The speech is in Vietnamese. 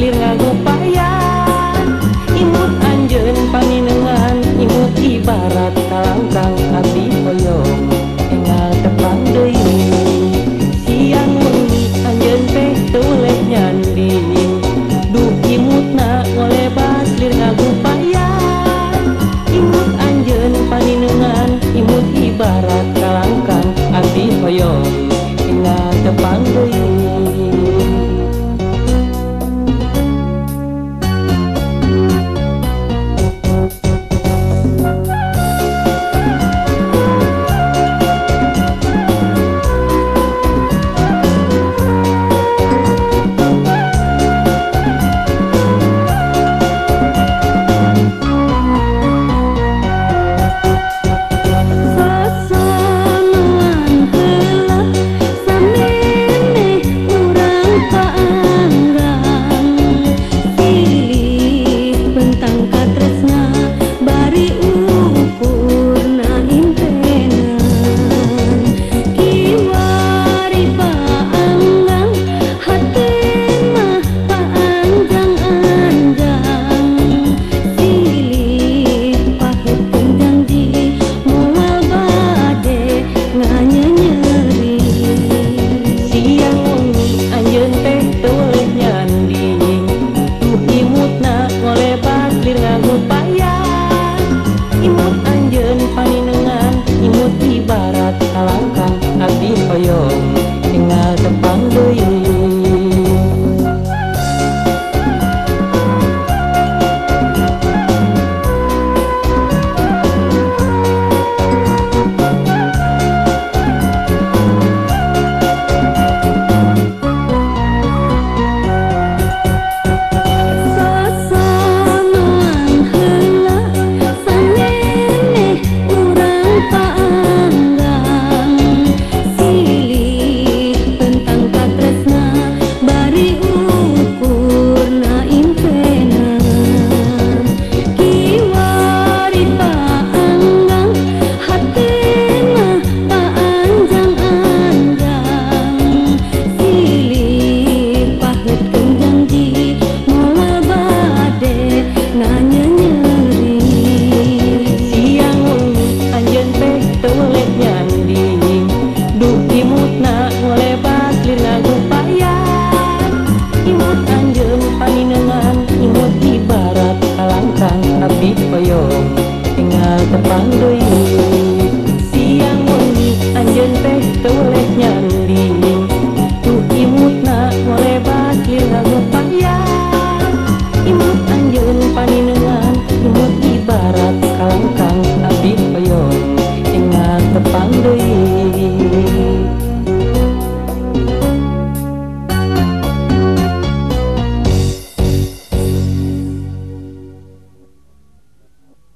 salir. your tepang doi Siang wangi tâu teh tolehnya